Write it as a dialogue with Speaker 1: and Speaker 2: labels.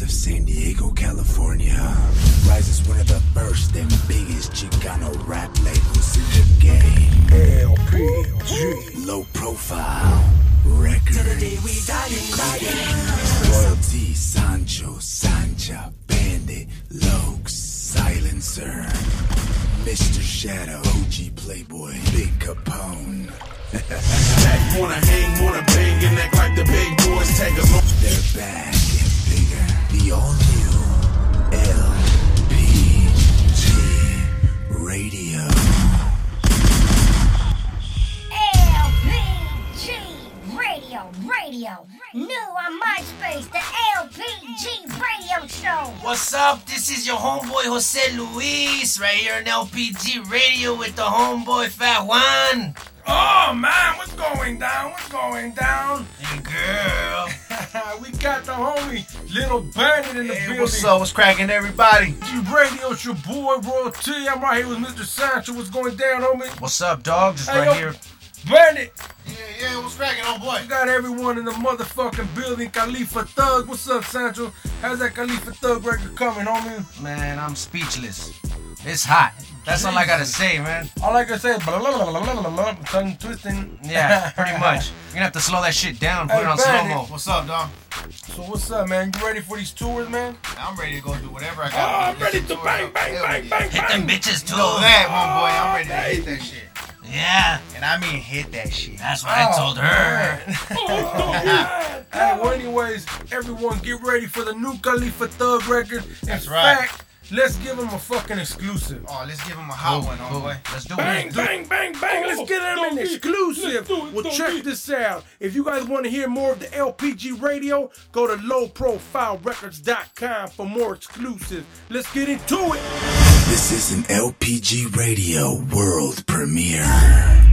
Speaker 1: streets of San Diego, California, rises one of the first and biggest Chicano rap labels in the game.
Speaker 2: LPG.
Speaker 1: Low profile record. Royalty, Sancho, Sancha, Bandit, Lokes, Silencer, Mr. Shadow, OG Playboy, Big Capone.
Speaker 3: Wanna hang, wanna
Speaker 1: radio.
Speaker 4: New on MySpace, the LPG Radio Show.
Speaker 5: What's up? This is your homeboy Jose Luis right here on LPG Radio with the homeboy Fat Juan.
Speaker 2: Oh man, what's going down? What's going down?
Speaker 5: Hey girl.
Speaker 2: we got the homie Little Bandit in the
Speaker 6: Hey,
Speaker 2: building.
Speaker 6: what's up? What's cracking, everybody?
Speaker 2: G Radio, it's your boy Royal T. I'm right here with Mr. Sancho. What's going down, homie?
Speaker 5: What's up, dog? Just
Speaker 2: Hey,
Speaker 5: right
Speaker 2: yo.
Speaker 5: here.
Speaker 2: Bandit,
Speaker 6: Yeah, yeah, what's cracking, old boy?
Speaker 2: we got everyone in the motherfucking building. Califa Thug, what's up, Sancho? How's that Califa Thug record coming, homie?
Speaker 5: Man, I'm speechless. It's hot. That's all I gotta say, man.
Speaker 2: All I can say is blah, blah, blah, blah, blah, blah, tongue twisting.
Speaker 5: Yeah, pretty much. You're gonna have to slow that shit down, put
Speaker 2: Hey,
Speaker 5: it on slow mo.
Speaker 6: What's up, dog?
Speaker 2: So what's up, man? You ready for these tours, man?
Speaker 6: I'm ready to go do whatever I
Speaker 2: Oh,
Speaker 6: got.
Speaker 2: Ah, I'm ready to bang, bang, bang, bang,
Speaker 5: Hit them bitches too.
Speaker 6: You know that, homeboy. I'm ready to ah, hit that shit.
Speaker 5: Yeah,
Speaker 6: And I mean hit that shit.
Speaker 5: that's what I oh, told her.
Speaker 2: Hey, oh, well, anyways, everyone get ready for the new Califa Thug record. In
Speaker 6: That's right.
Speaker 2: Fact, let's give him a fucking exclusive.
Speaker 6: Oh, let's give him a hot one,
Speaker 5: Cool.
Speaker 6: homeboy.
Speaker 5: Let's do
Speaker 2: Bang,
Speaker 5: it.
Speaker 2: bang, bang, bang. Let's get him an exclusive. Well, check this out. If you guys want to hear more of the LPG radio, go to lowprofilerecords.com for more exclusives. Let's get into it.
Speaker 1: This is an LPG Radio world premiere.